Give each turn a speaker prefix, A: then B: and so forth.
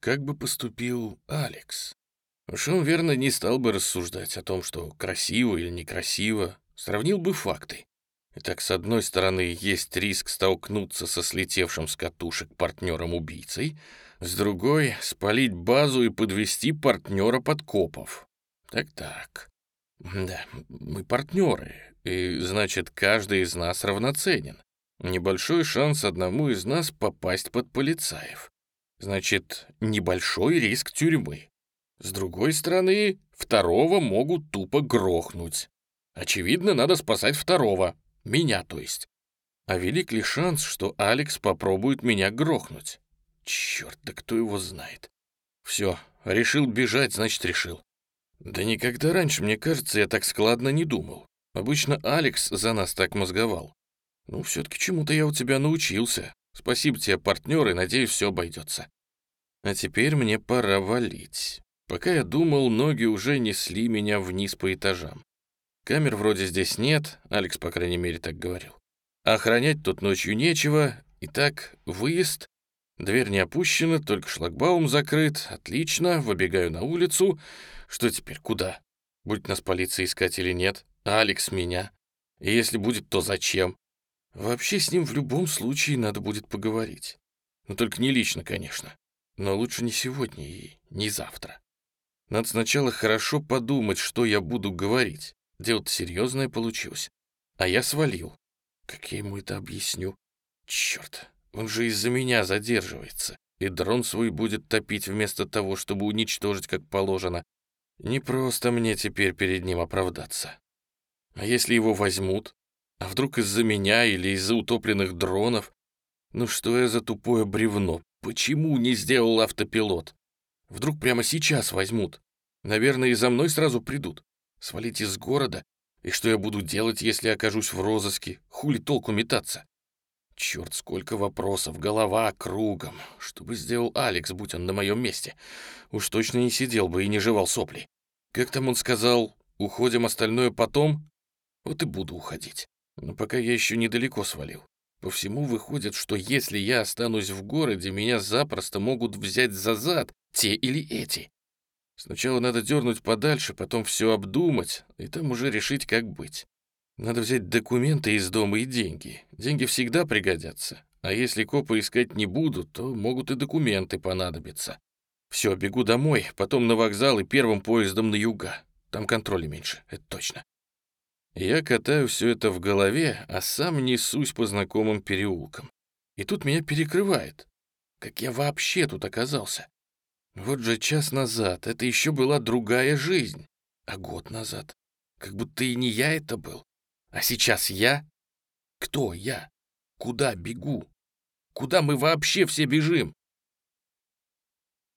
A: как бы поступил Алекс. Уж он, верно, не стал бы рассуждать о том, что красиво или некрасиво, сравнил бы факты. Итак, с одной стороны, есть риск столкнуться со слетевшим с катушек партнером-убийцей, с другой — спалить базу и подвести партнера подкопов. Так-так. Да, мы партнеры, и значит, каждый из нас равноценен. Небольшой шанс одному из нас попасть под полицаев. Значит, небольшой риск тюрьмы. С другой стороны, второго могут тупо грохнуть. Очевидно, надо спасать второго. Меня, то есть. А велик ли шанс, что Алекс попробует меня грохнуть? Черт, да кто его знает. Все, решил бежать, значит, решил. Да никогда раньше, мне кажется, я так складно не думал. Обычно Алекс за нас так мозговал. Ну, все-таки чему-то я у тебя научился. Спасибо тебе, партнер, и надеюсь, все обойдется. А теперь мне пора валить. Пока я думал, ноги уже несли меня вниз по этажам. Камер вроде здесь нет, Алекс, по крайней мере, так говорил. Охранять тут ночью нечего. Итак, выезд. Дверь не опущена, только шлагбаум закрыт. Отлично, выбегаю на улицу. Что теперь, куда? Будет нас полиция искать или нет? А Алекс меня. И если будет, то зачем? Вообще с ним в любом случае надо будет поговорить. Но только не лично, конечно. Но лучше не сегодня и не завтра. Надо сначала хорошо подумать, что я буду говорить. Дело-то серьезное получилось. А я свалил. Как я ему это объясню? Черт, он же из-за меня задерживается. И дрон свой будет топить вместо того, чтобы уничтожить как положено. Не просто мне теперь перед ним оправдаться. А если его возьмут? А вдруг из-за меня или из-за утопленных дронов? Ну что я за тупое бревно? Почему не сделал автопилот? Вдруг прямо сейчас возьмут? Наверное, и за мной сразу придут. Свалить из города? И что я буду делать, если окажусь в розыске? Хули толку метаться? Черт, сколько вопросов, голова кругом. Что бы сделал Алекс, будь он на моем месте? Уж точно не сидел бы и не жевал сопли. Как там он сказал, уходим, остальное потом? Вот и буду уходить. Но пока я еще недалеко свалил. По всему выходит, что если я останусь в городе, меня запросто могут взять за зад те или эти. Сначала надо дернуть подальше, потом все обдумать, и там уже решить, как быть. Надо взять документы из дома и деньги. Деньги всегда пригодятся. А если копы искать не будут, то могут и документы понадобиться. Все, бегу домой, потом на вокзал и первым поездом на юга. Там контроля меньше, это точно. Я катаю все это в голове, а сам несусь по знакомым переулкам. И тут меня перекрывает. Как я вообще тут оказался? Вот же час назад это еще была другая жизнь, а год назад как будто и не я это был. А сейчас я? Кто я? Куда бегу? Куда мы вообще все бежим?